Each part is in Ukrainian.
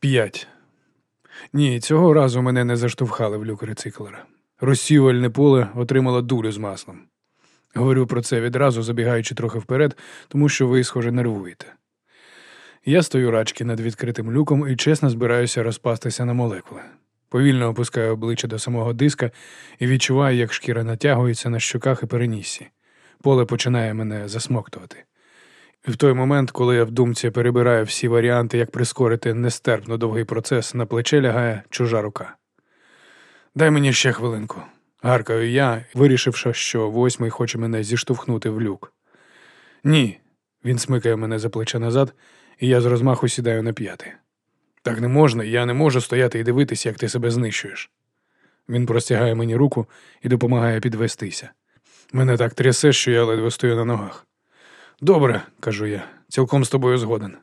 П'ять. Ні, цього разу мене не заштовхали в люк рециклера. Розсіювальне поле отримало дулю з маслом. Говорю про це відразу, забігаючи трохи вперед, тому що ви, схоже, нервуєте. Я стою рачки над відкритим люком і чесно збираюся розпастися на молекули. Повільно опускаю обличчя до самого диска і відчуваю, як шкіра натягується на щоках і переніссі. Поле починає мене засмоктувати. В той момент, коли я в думці перебираю всі варіанти, як прискорити нестерпно довгий процес, на плече лягає чужа рука. Дай мені ще хвилинку. Гаркаю я, вирішивши, що восьмий хоче мене зіштовхнути в люк. Ні. Він смикає мене за плече назад, і я з розмаху сідаю на п'яти. Так не можна, я не можу стояти і дивитися, як ти себе знищуєш. Він простягає мені руку і допомагає підвестися. Мене так трясе, що я ледве стою на ногах. Добре, кажу я, цілком з тобою згоден.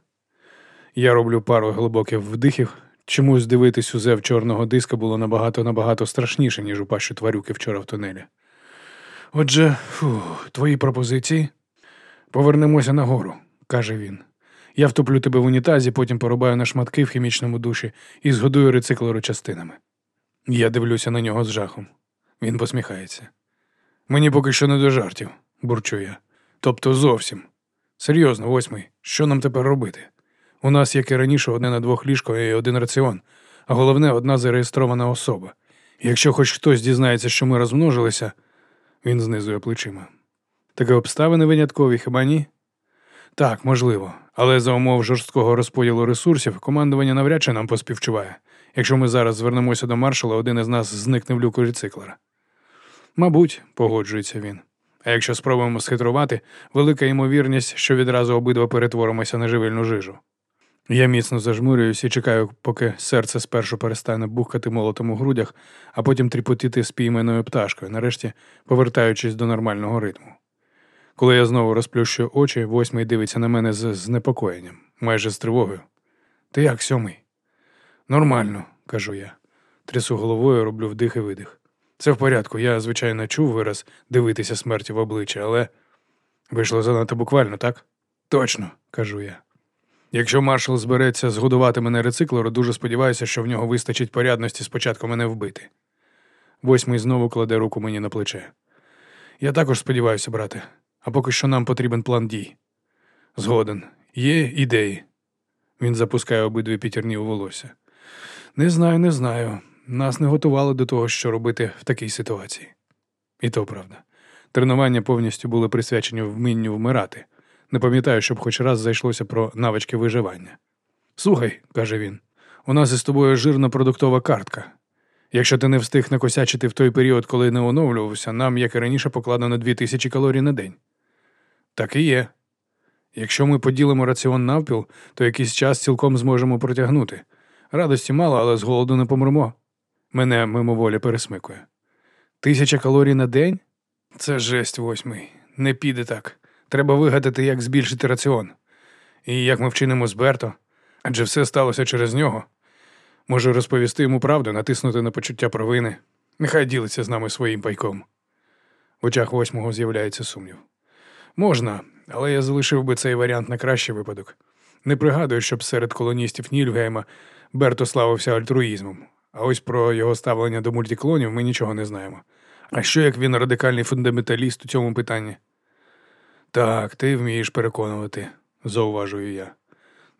Я роблю пару глибоких вдихів. Чомусь дивитись зев чорного диска було набагато набагато страшніше, ніж у пащу тварюки вчора в тунелі. Отже, фу, твої пропозиції? Повернемося нагору, каже він. Я втоплю тебе в унітазі, потім порубаю на шматки в хімічному душі і згодую рециклеру частинами. Я дивлюся на нього з жахом. Він посміхається. Мені поки що не до жартів, бурчу я. Тобто зовсім. Серйозно, восьмий, що нам тепер робити? У нас, як і раніше, одне на двох ліжко і один раціон, а головне одна зареєстрована особа. Якщо хоч хтось дізнається, що ми розмножилися, він знизує плечима. Такі обставини виняткові, хіба ні? Так, можливо, але за умов жорсткого розподілу ресурсів командування навряд чи нам поспівчуває. Якщо ми зараз звернемося до маршала, один із нас зникне в люку рециклера. Мабуть, погоджується він. А якщо спробуємо схитрувати, велика ймовірність, що відразу обидва перетворимося на живильну жижу. Я міцно зажмурююсь і чекаю, поки серце спершу перестане бухкати молотом у грудях, а потім тріпотіти спійменою пташкою, нарешті повертаючись до нормального ритму. Коли я знову розплющую очі, восьмий дивиться на мене з знепокоєнням, майже з тривогою. Ти як сьомий? Нормально, кажу я. Трясу головою, роблю вдих і видих. Це в порядку. Я, звичайно, чув вираз дивитися смерті в обличчя, але вийшло занадто буквально, так? Точно, кажу я. Якщо маршал збереться згодувати мене рециклеру, дуже сподіваюся, що в нього вистачить порядності спочатку мене вбити. Восьмий знову кладе руку мені на плече. Я також сподіваюся, брате, а поки що нам потрібен план дій. Згоден. Є ідеї. Він запускає обидві п'ятерні у волосся. Не знаю, не знаю. Нас не готували до того, що робити в такій ситуації. І то правда. Тренування повністю були присвячені вмінню вмирати. Не пам'ятаю, щоб хоч раз зайшлося про навички виживання. Слухай, каже він, у нас із тобою жирна продуктова картка. Якщо ти не встиг накосячити в той період, коли не оновлювався, нам, як і раніше, покладено дві тисячі калорій на день. Так і є. Якщо ми поділимо раціон навпіл, то якийсь час цілком зможемо протягнути. Радості мало, але з голоду не помремо. Мене мимоволі пересмикує. Тисяча калорій на день? Це жесть восьмий. Не піде так. Треба вигадати, як збільшити раціон. І як ми вчинимо з Берто, адже все сталося через нього. Можу розповісти йому правду, натиснути на почуття провини. Нехай ділиться з нами своїм пайком. В очах восьмого з'являється сумнів. Можна, але я залишив би цей варіант на кращий випадок. Не пригадую, щоб серед колоністів Нільгейма Берто славився альтруїзмом, а ось про його ставлення до мультиклонів ми нічого не знаємо. А що як він радикальний фундаменталіст у цьому питанні? Так, ти вмієш переконувати, зауважую я.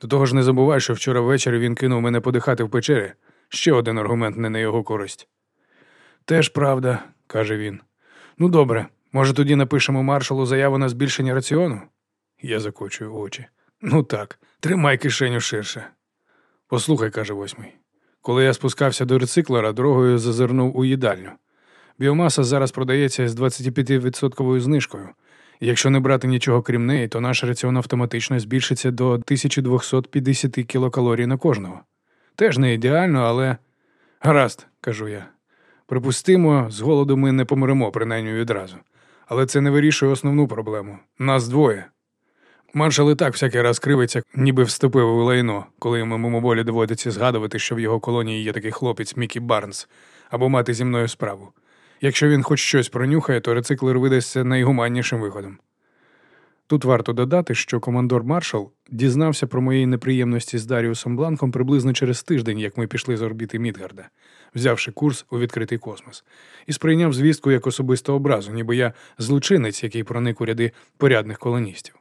До того ж не забувай, що вчора ввечері він кинув мене подихати в печері. Ще один аргумент не на його користь. Теж правда, каже він. Ну добре, може, тоді напишемо маршалу заяву на збільшення раціону? Я закочую очі. Ну так, тримай кишеню ширше. Послухай, каже восьмий. Коли я спускався до рециклера, дорогою зазирнув у їдальню. Біомаса зараз продається з 25% знижкою. Якщо не брати нічого крім неї, то наш раціон автоматично збільшиться до 1250 кілокалорій на кожного. Теж не ідеально, але гаразд, кажу я. Припустимо, з голоду ми не помремо, принаймні відразу. Але це не вирішує основну проблему. Нас двоє. Маршал і так всякий раз кривиться, ніби вступив у лайно, коли йому мимоволі доводиться згадувати, що в його колонії є такий хлопець Мікі Барнс, або мати зі мною справу. Якщо він хоч щось пронюхає, то рециклер видасться найгуманнішим виходом. Тут варто додати, що командор маршал дізнався про мої неприємності з Даріусом Бланком приблизно через тиждень, як ми пішли з орбіти Мідгарда, взявши курс у відкритий космос, і сприйняв звістку як особисту образу, ніби я злочинець, який проник у ряди порядних колоністів.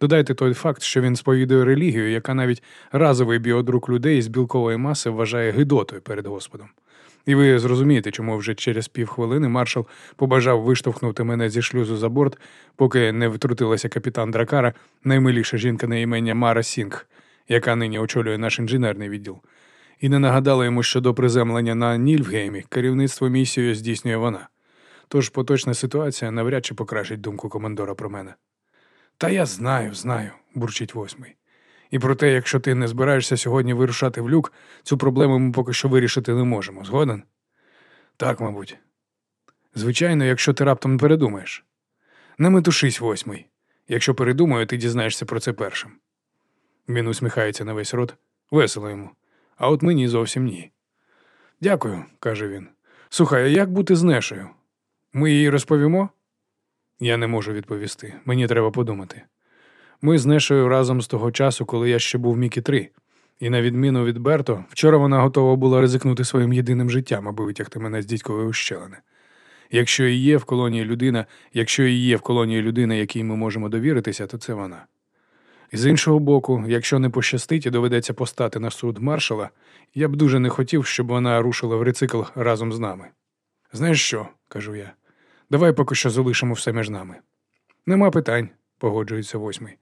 Додайте той факт, що він сповідує релігію, яка навіть разовий біодрук людей з білкової маси вважає гидотою перед Господом. І ви зрозумієте, чому вже через півхвилини маршал побажав виштовхнути мене зі шлюзу за борт, поки не втрутилася капітан Дракара, наймиліша жінка на імення Мара Сінг, яка нині очолює наш інженерний відділ, і не нагадала йому, що до приземлення на Нільфгеймі керівництво місією здійснює вона. Тож поточна ситуація навряд чи покращить думку командора про мене. Та я знаю, знаю, бурчить восьмий. І про те, якщо ти не збираєшся сьогодні вирушати в люк, цю проблему ми поки що вирішити не можемо. Згоден? Так, мабуть. Звичайно, якщо ти раптом передумаєш. Не метушись, восьмий. Якщо передумаю, ти дізнаєшся про це першим. Він усміхається на весь рот, весело йому. А от мені зовсім ні. Дякую, каже він. Слухай, а як бути з Нешею? Ми їй розповімо? Я не можу відповісти. Мені треба подумати. Ми з Нешою разом з того часу, коли я ще був Мікі 3. І на відміну від Берто, вчора вона готова була ризикнути своїм єдиним життям, аби витягти мене з дідькової ущелини. Якщо і є в колонії людина, якщо і є в колонії людина, якій ми можемо довіритися, то це вона. І з іншого боку, якщо не пощастить і доведеться постати на суд маршала, я б дуже не хотів, щоб вона рушила в рецикл разом з нами. Знаєш що, кажу я, давай поки що залишимо все між нами. Нема питань, погоджується восьмий.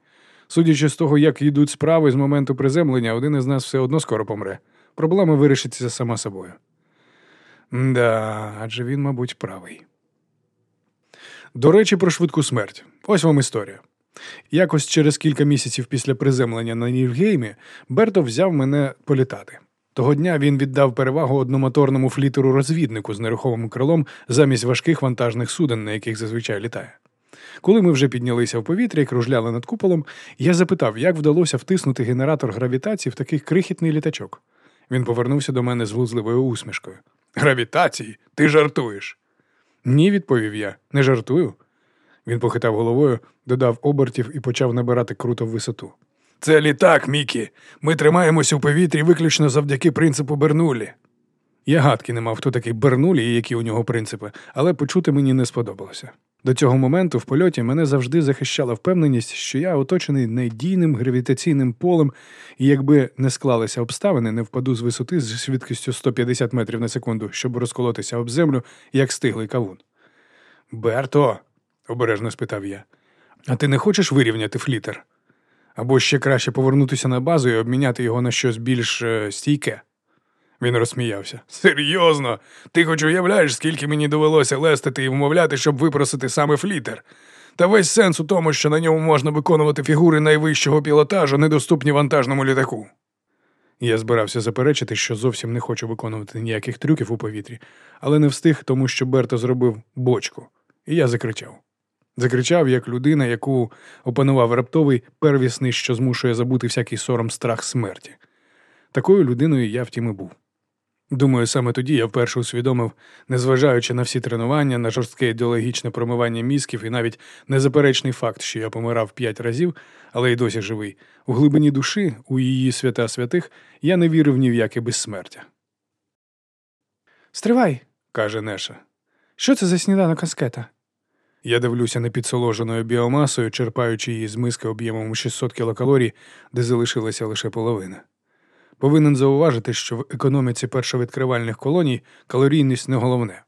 Судячи з того, як йдуть справи з моменту приземлення, один із нас все одно скоро помре. Проблема вирішиться сама собою. Да, адже він, мабуть, правий. До речі, про швидку смерть. Ось вам історія. Якось через кілька місяців після приземлення на Нівгеймі Берто взяв мене політати. Того дня він віддав перевагу одномоторному флітеру розвіднику з нерухомим крилом замість важких вантажних суден, на яких зазвичай літає. Коли ми вже піднялися в повітря і кружляли над куполом, я запитав, як вдалося втиснути генератор гравітації в такий крихітний літачок. Він повернувся до мене з глузливою усмішкою. Гравітації? Ти жартуєш? Ні, відповів я, не жартую. Він похитав головою, додав обертів і почав набирати круто в висоту. Це літак, Мікі. Ми тримаємося у повітрі виключно завдяки принципу Бернулі. Я гадки не мав, хто такий Бернулі і які у нього принципи, але почути мені не сподобалося. До цього моменту в польоті мене завжди захищала впевненість, що я оточений надійним гравітаційним полем, і якби не склалися обставини, не впаду з висоти з швидкістю 150 метрів на секунду, щоб розколотися об землю, як стиглий кавун. Берто, обережно спитав я, а ти не хочеш вирівняти флітер? Або ще краще повернутися на базу і обміняти його на щось більш е, стійке? Він розсміявся. Серйозно, ти хоч уявляєш, скільки мені довелося лестити і вмовляти, щоб випросити саме флітер. Та весь сенс у тому, що на ньому можна виконувати фігури найвищого пілотажу, недоступні вантажному літаку. Я збирався заперечити, що зовсім не хочу виконувати ніяких трюків у повітрі, але не встиг, тому що Берто зробив бочку, і я закричав. Закричав, як людина, яку опанував раптовий первісний, що змушує забути всякий сором страх смерті. Такою людиною я втім і був. Думаю, саме тоді я вперше усвідомив, незважаючи на всі тренування, на жорстке ідеологічне промивання мізків і навіть незаперечний факт, що я помирав п'ять разів, але й досі живий, у глибині душі, у її свята святих, я не вірив ні в яке безсмертя. Стривай, каже Неша. Що це за сніданок аскета? Я дивлюся на підсоложеною біомасою, черпаючи її з миски об'ємом 600 кілокалорій, де залишилася лише половина. Повинен зауважити, що в економіці першовідкривальних колоній калорійність не головне.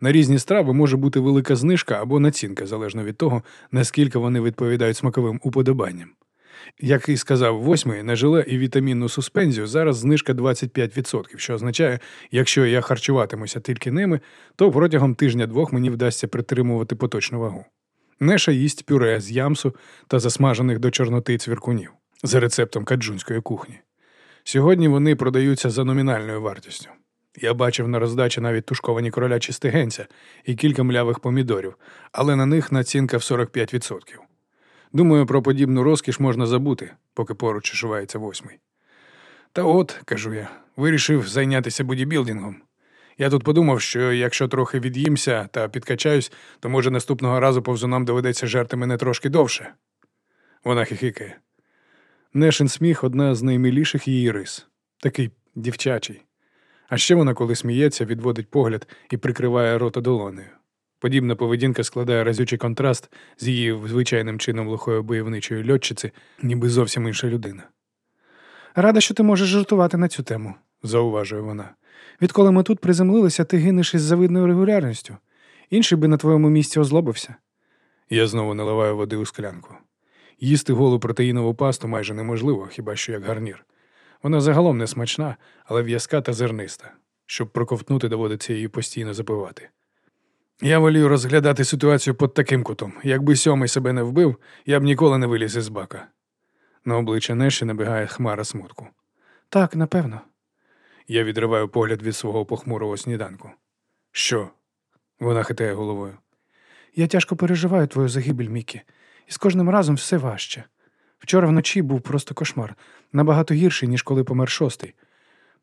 На різні страви може бути велика знижка або націнка, залежно від того, наскільки вони відповідають смаковим уподобанням. Як і сказав восьмий, на желе і вітамінну суспензію зараз знижка 25%, що означає, якщо я харчуватимуся тільки ними, то протягом тижня-двох мені вдасться притримувати поточну вагу. Неша їсть пюре з ямсу та засмажених до чорноти цвіркунів за рецептом каджунської кухні. Сьогодні вони продаються за номінальною вартістю. Я бачив на роздачі навіть тушковані кролячі стегенця і кілька млявих помідорів, але на них націнка в 45%. Думаю, про подібну розкіш можна забути, поки поруч шивається восьмий. Та от, кажу я, вирішив зайнятися бодібілдингом. Я тут подумав, що якщо трохи від'їмся та підкачаюсь, то може наступного разу повзунам доведеться жерти мене трошки довше. Вона хихикає. Нешин сміх одна з наймиліших її рис, такий дівчачий. А ще вона, коли сміється, відводить погляд і прикриває рота долонею. Подібна поведінка складає разючий контраст з її звичайним чином лихої бойовничої льотчиці, ніби зовсім інша людина. Рада, що ти можеш жартувати на цю тему, зауважує вона. Відколи ми тут приземлилися, ти гинеш із завидною регулярністю. Інший би на твоєму місці озлобився. Я знову наливаю води у склянку. Їсти голу протеїнову пасту майже неможливо, хіба що як гарнір. Вона загалом не смачна, але в'язка та зерниста. Щоб проковтнути, доводиться її постійно запивати. Я волію розглядати ситуацію під таким кутом. Якби сьомий себе не вбив, я б ніколи не виліз із бака. На обличчя Неші набігає хмара смутку. Так, напевно. Я відриваю погляд від свого похмурого сніданку. Що? Вона хитає головою. Я тяжко переживаю твою загибель, Мікі, і з кожним разом все важче. Вчора вночі був просто кошмар, набагато гірший, ніж коли помер шостий.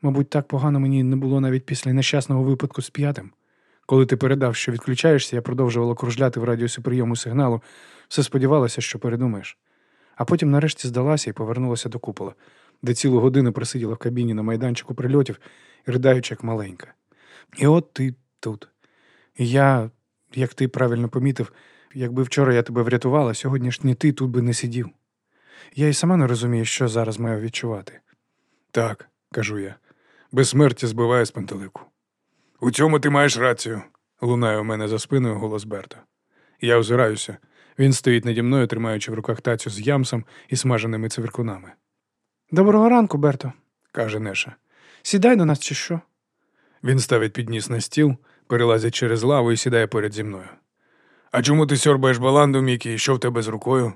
Мабуть, так погано мені не було навіть після нещасного випадку з п'ятим. Коли ти передав, що відключаєшся, я продовжувала кружляти в радіусі прийому сигналу, все сподівалася, що передумаєш. А потім нарешті здалася і повернулася до купола, де цілу годину просиділа в кабіні на майданчику прильотів, ридаючи як маленька. І от ти тут. І я, як ти правильно помітив, якби вчора я тебе врятувала, сьогодні ж ні ти тут би не сидів. Я і сама не розумію, що зараз маю відчувати. Так, кажу я, без смерті збиває з пантелику. У цьому ти маєш рацію, лунає у мене за спиною голос Берта. Я озираюся. Він стоїть наді мною, тримаючи в руках тацю з ямсом і смаженими цвіркунами. Доброго ранку, Берто, каже Неша. Сідай до нас чи що? Він ставить підніс на стіл, перелазить через лаву і сідає поряд зі мною. А чому ти сьорбаєш баланду, Мікі, і що в тебе з рукою?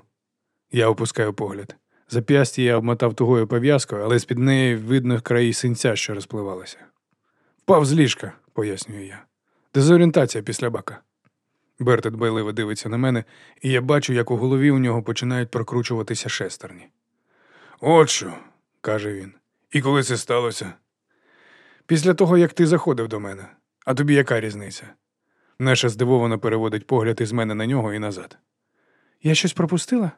Я опускаю погляд. Зап'ястя я обмотав тугою пов'язкою, але з-під неї видно краї синця, що розпливалися. Впав з ліжка, пояснюю я. Дезорієнтація після бака. Берта дбайливо дивиться на мене, і я бачу, як у голові у нього починають прокручуватися шестерні. От що, каже він. І коли це сталося? Після того, як ти заходив до мене. А тобі яка різниця? Неша здивовано переводить погляд із мене на нього і назад. Я щось пропустила?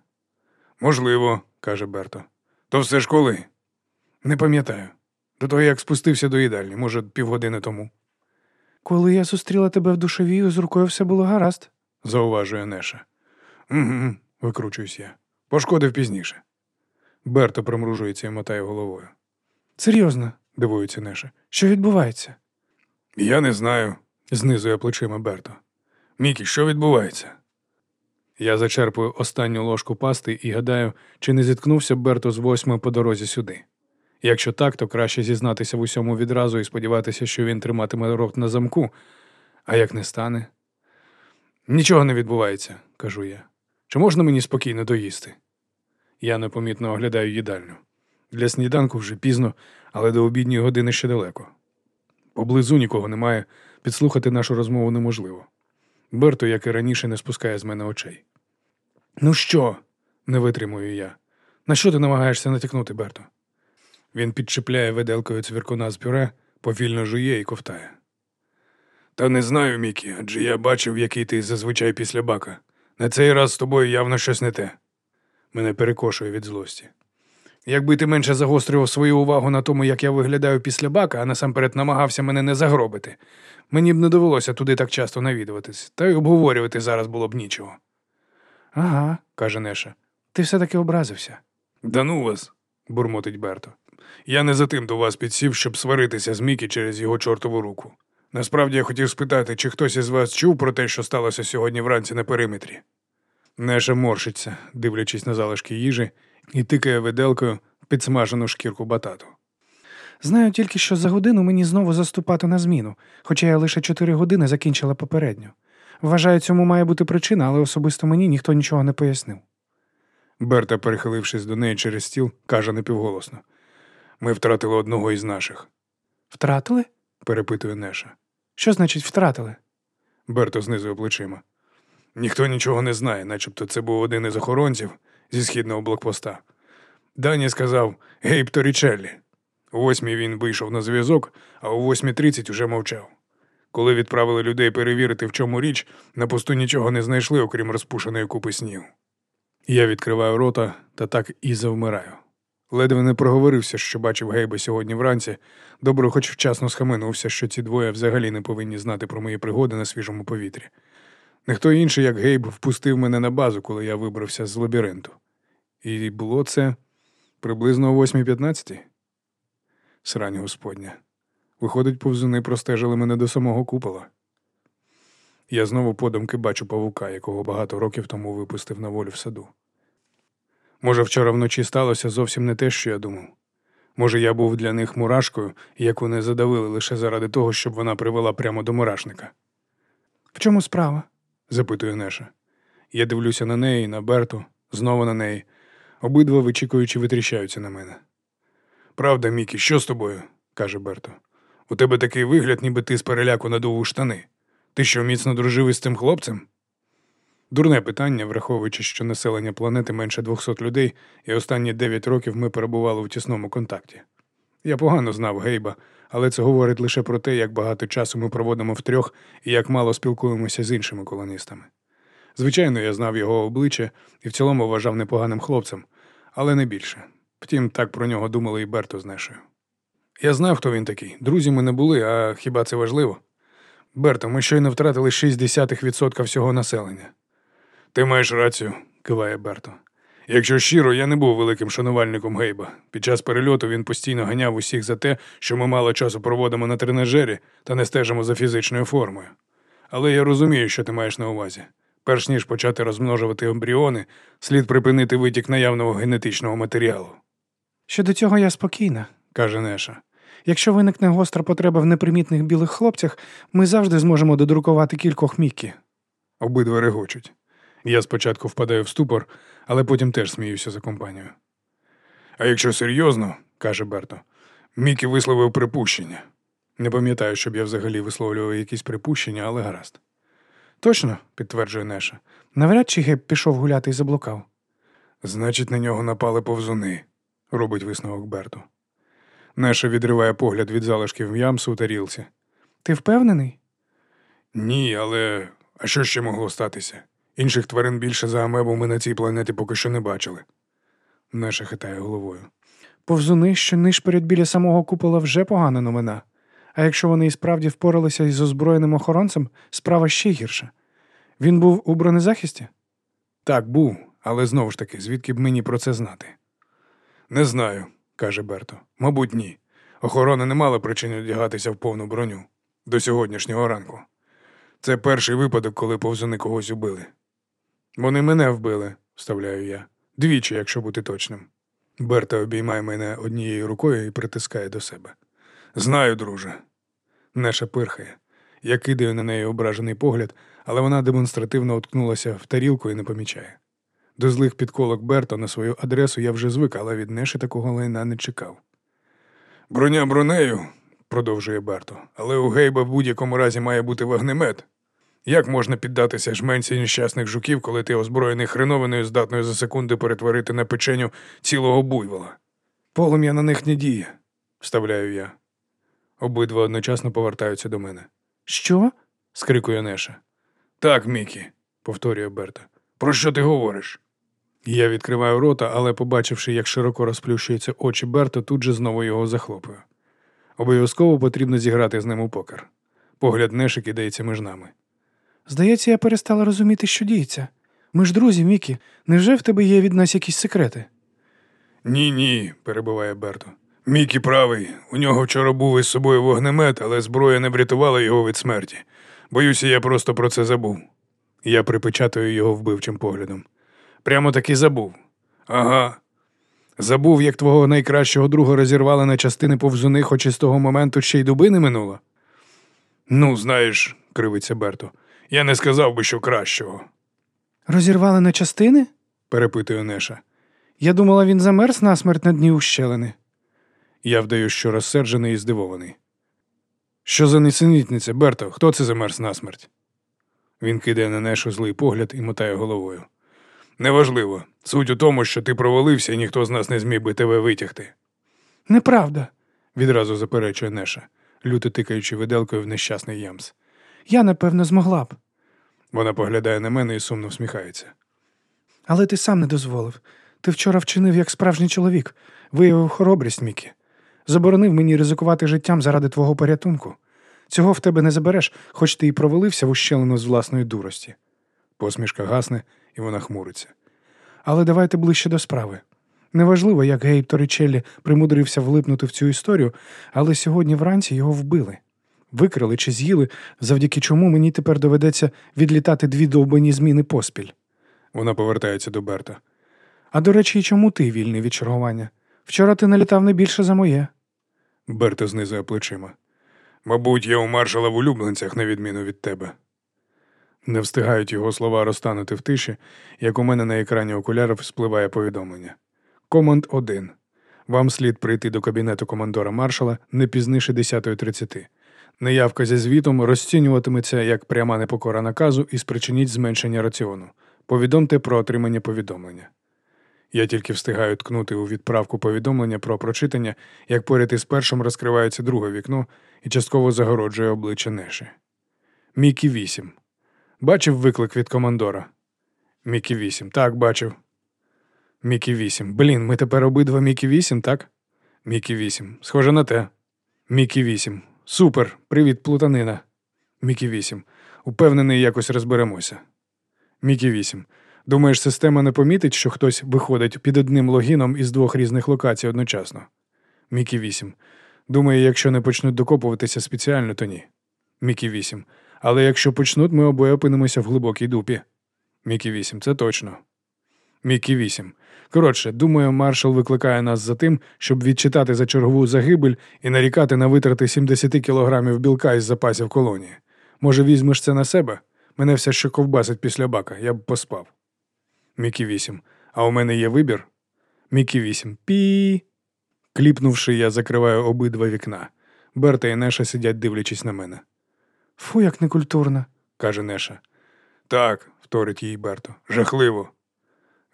Можливо, каже Берто. То все ж коли? Не пам'ятаю. До того, як спустився до їдальні, може, півгодини тому. Коли я зустріла тебе в душовій, з рукою все було гаразд, зауважує Неша. «Угу», – викручуюсь я. Пошкодив пізніше. Берто промружується і мотає головою. Серйозно, дивується Неша. Що відбувається? Я не знаю, знизує плечима Берто. Мікі, що відбувається? Я зачерпую останню ложку пасти і гадаю, чи не зіткнувся Берто з восьми по дорозі сюди. Якщо так, то краще зізнатися в усьому відразу і сподіватися, що він триматиме рот на замку, а як не стане. Нічого не відбувається, кажу я. Чи можна мені спокійно доїсти? Я непомітно оглядаю їдальню. Для сніданку вже пізно, але до обідньої години ще далеко. Поблизу нікого немає, підслухати нашу розмову неможливо. Берто, як і раніше, не спускає з мене очей. Ну що? не витримую я. На що ти намагаєшся натякнути, Берто? Він підчепляє виделкою цвіркуна з пюре, повільно жує і ковтає. Та не знаю, Мікі, адже я бачив, який ти зазвичай після бака. На цей раз з тобою явно щось не те. Мене перекошує від злості. Якби ти менше загострював свою увагу на тому, як я виглядаю після бака, а насамперед намагався мене не загробити, мені б не довелося туди так часто навідуватись, та й обговорювати зараз було б нічого. Ага, каже Неша, ти все таки образився. Да ну вас, бурмотить Берто. Я не за тим до вас підсів, щоб сваритися з Мікі через його чортову руку. Насправді я хотів спитати, чи хтось із вас чув про те, що сталося сьогодні вранці на периметрі. Неша морщиться, дивлячись на залишки їжі, і тикає виделкою підсмажену шкірку батату. Знаю тільки, що за годину мені знову заступати на зміну, хоча я лише чотири години закінчила попередню. Вважаю, цьому має бути причина, але особисто мені ніхто нічого не пояснив. Берта, перехилившись до неї через стіл, каже непівголосно. Ми втратили одного із наших. Втратили? перепитує Неша. Що значить втратили? Берто знизує плечима. Ніхто нічого не знає, начебто це був один із охоронців зі східного блокпоста. Дані сказав Гейб Торічеллі. У восьмій він вийшов на зв'язок, а у 8.30 уже мовчав. Коли відправили людей перевірити, в чому річ, на посту нічого не знайшли, окрім розпушеної купи снів. Я відкриваю рота та так і завмираю. Ледве не проговорився, що бачив Гейба сьогодні вранці, добре, хоч вчасно схаменувся, що ці двоє взагалі не повинні знати про мої пригоди на свіжому повітрі. Ніхто інший, як Гейб, впустив мене на базу, коли я вибрався з лабіринту. І було це приблизно о 8.15. Срань господня. Виходить, повзуни простежили мене до самого купола. Я знову подумки бачу павука, якого багато років тому випустив на волю в саду. Може, вчора вночі сталося зовсім не те, що я думав. Може, я був для них мурашкою, як вони задавили лише заради того, щоб вона привела прямо до мурашника. В чому справа? запитує Неша. Я дивлюся на неї, на Берту, знову на неї. Обидва вичікуючи витріщаються на мене. Правда, Мікі, що з тобою? каже Берто. У тебе такий вигляд, ніби ти з переляку надув у штани. Ти що, міцно дружив із цим хлопцем? Дурне питання, враховуючи, що населення планети менше 200 людей, і останні 9 років ми перебували в тісному контакті. Я погано знав Гейба, але це говорить лише про те, як багато часу ми проводимо втрьох і як мало спілкуємося з іншими колоністами. Звичайно, я знав його обличчя і в цілому вважав непоганим хлопцем, але не більше. Втім, так про нього думали і Берто з Нешою. Я знав, хто він такий. Друзі ми не були, а хіба це важливо? Берто, ми щойно втратили 0,6% всього населення. Ти маєш рацію, киває Берто. Якщо щиро, я не був великим шанувальником Гейба. Під час перельоту він постійно ганяв усіх за те, що ми мало часу проводимо на тренажері та не стежимо за фізичною формою. Але я розумію, що ти маєш на увазі. Перш ніж почати розмножувати ембріони, слід припинити витік наявного генетичного матеріалу. Щодо цього я спокійна, каже Неша. Якщо виникне гостра потреба в непримітних білих хлопцях, ми завжди зможемо додрукувати кількох Мікі. Обидва регочуть. Я спочатку впадаю в ступор, але потім теж сміюся за компанію. А якщо серйозно, каже Берто, Мікі висловив припущення. Не пам'ятаю, щоб я взагалі висловлював якісь припущення, але гаразд. Точно, підтверджує Неша. Навряд чи Геб пішов гуляти і заблукав. Значить, на нього напали повзуни, робить висновок Берту. Неша відриває погляд від залишків м'ямсу у тарілці. Ти впевнений? Ні, але а що ще могло статися? Інших тварин більше за амебу ми на цій планеті поки що не бачили. Неша хитає головою. Повзуни, що нишперять біля самого купола вже погана новина. А якщо вони і справді впоралися із озброєним охоронцем, справа ще гірша. Він був у бронезахисті? Так, був, але знову ж таки, звідки б мені про це знати? Не знаю, каже Берто. Мабуть, ні. Охорона не мала причин одягатися в повну броню до сьогоднішнього ранку. Це перший випадок, коли повзуни когось убили. Вони мене вбили, вставляю я. Двічі, якщо бути точним. Берта обіймає мене однією рукою і притискає до себе. Знаю, друже. Неша пирхає. Я кидаю на неї ображений погляд, але вона демонстративно уткнулася в тарілку і не помічає. До злих підколок Берта на свою адресу я вже звик, але від Неші такого лайна не чекав. Броня бронею, продовжує Берто, але у Гейба в будь-якому разі має бути вогнемет. Як можна піддатися жменці нещасних жуків, коли ти озброєний хреновиною, здатною за секунди перетворити на печеню цілого буйвола? Полум'я на них не діє, вставляю я. Обидва одночасно повертаються до мене. Що? скрикує Неша. Так, Мікі, повторює Берта. Про що ти говориш? Я відкриваю рота, але, побачивши, як широко розплющуються очі Берта, тут же знову його захлопую. Обов'язково потрібно зіграти з ним у покер. Погляд Неші кидається між нами. Здається, я перестала розуміти, що діється. Ми ж друзі, Мікі. Невже в тебе є від нас якісь секрети? Ні, ні, перебиває Берто. Мікі правий. У нього вчора був із собою вогнемет, але зброя не врятувала його від смерті. Боюся, я просто про це забув. Я припечатую його вбивчим поглядом. Прямо таки забув. Ага. Забув, як твого найкращого друга розірвали на частини повзуни, хоч із того моменту ще й дуби не минуло. Ну, знаєш, кривиться Берто, я не сказав би, що кращого. Розірвали на частини? перепитує Неша. Я думала, він замерз насмерть на дні ущелини. Я вдаю, що розсерджений і здивований. Що за несенітниця, Берто, хто це замерз насмерть? Він кидає на Нешу злий погляд і мотає головою. Неважливо. Суть у тому, що ти провалився і ніхто з нас не зміг би тебе витягти. Неправда, відразу заперечує Неша, люто тикаючи виделкою в нещасний ямс. Я, напевно, змогла б. Вона поглядає на мене і сумно всміхається. Але ти сам не дозволив. Ти вчора вчинив як справжній чоловік, виявив хоробрість, Мікі. Заборонив мені ризикувати життям заради твого порятунку. Цього в тебе не забереш, хоч ти і провалився в ущелину з власної дурості. Посмішка гасне, і вона хмуриться. Але давайте ближче до справи. Неважливо, як Гейб Торічеллі примудрився влипнути в цю історію, але сьогодні вранці його вбили. Викрили чи з'їли, завдяки чому мені тепер доведеться відлітати дві довбані зміни поспіль. Вона повертається до Берта. А до речі, чому ти вільний від чергування? Вчора ти налітав не більше за моє. Берта знизує плечима. Мабуть, я у маршала в улюбленцях, на відміну від тебе. Не встигають його слова розтанути в тиші, як у мене на екрані окулярів спливає повідомлення. Команд 1. Вам слід прийти до кабінету командора маршала не пізніше 10.30. Неявка зі звітом розцінюватиметься як пряма непокора наказу і спричиніть зменшення раціону. Повідомте про отримання повідомлення. Я тільки встигаю ткнути у відправку повідомлення про прочитання, як поряд із першим розкривається друге вікно і частково загороджує обличчя Неші. Мікі 8. Бачив виклик від командора. Мікі 8. Так, бачив. Мікі 8. Блін, ми тепер обидва Мікі 8, так? Мікі 8. Схоже на те. Мікі 8. Супер. Привіт, плутанина. Мікі 8. Упевнений, якось розберемося. Мікі 8. Думаєш, система не помітить, що хтось виходить під одним логіном із двох різних локацій одночасно? Мікі 8. Думаю, якщо не почнуть докопуватися спеціально, то ні. Мікі 8. Але якщо почнуть, ми обоє опинимося в глибокій дупі. Мікі 8. Це точно. Мікі 8. Коротше, думаю, маршал викликає нас за тим, щоб відчитати за чергову загибель і нарікати на витрати 70 кілограмів білка із запасів колонії. Може, візьмеш це на себе? Мене все ще ковбасить після бака, я б поспав. Мікі 8. А у мене є вибір? Мікі 8. Пі. Кліпнувши, я закриваю обидва вікна. Берта і Неша сидять, дивлячись на мене. Фу, як некультурно. каже Неша. Так, вторить їй Берто. Жахливо.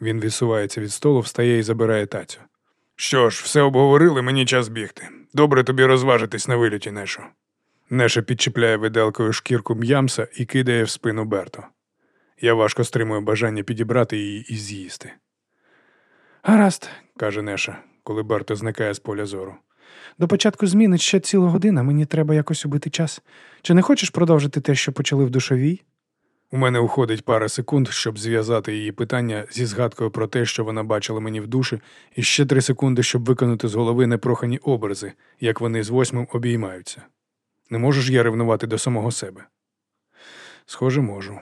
Він відсувається від столу, встає і забирає тацю. Що ж, все обговорили, мені час бігти. Добре тобі розважитись на виліті, Нешо. Неша підчіпляє виделкою шкірку м'ямса і кидає в спину Берто. Я важко стримую бажання підібрати її і з'їсти. Гаразд, каже Неша, коли Берто зникає з поля зору. до початку зміни ще ціла година, мені треба якось убити час. Чи не хочеш продовжити те, що почали в душовій? У мене уходить пара секунд, щоб зв'язати її питання зі згадкою про те, що вона бачила мені в душі, і ще три секунди, щоб виконати з голови непрохані образи, як вони з восьмим обіймаються. Не можу ж я ревнувати до самого себе. Схоже, можу.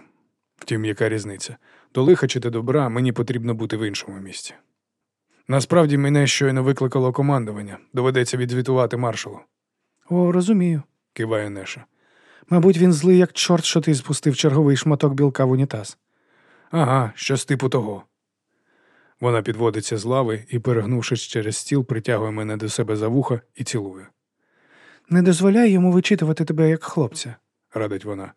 Втім, яка різниця? До лиха чи до добра мені потрібно бути в іншому місці. Насправді мене щойно викликало командування, доведеться відзвітувати маршалу, О, розумію. киває Неша. Мабуть, він злий, як чорт, що ти спустив черговий шматок білка в унітаз. Ага, щось типу того. Вона підводиться з лави і, перегнувшись через стіл, притягує мене до себе за вуха і цілує, Не дозволяй йому вичитувати тебе як хлопця. радить вона.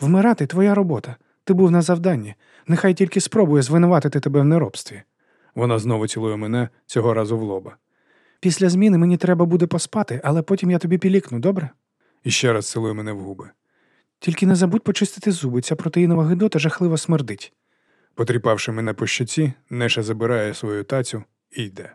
Вмирати твоя робота. Ти був на завданні. Нехай тільки спробує звинуватити тебе в неробстві. Вона знову цілує мене цього разу в лоба. Після зміни мені треба буде поспати, але потім я тобі пілікну, добре? І ще раз цілує мене в губи. Тільки не забудь почистити зуби, ця протеїнова гидота жахливо смердить. Потріпавши мене по щоці, Неша забирає свою тацю і йде.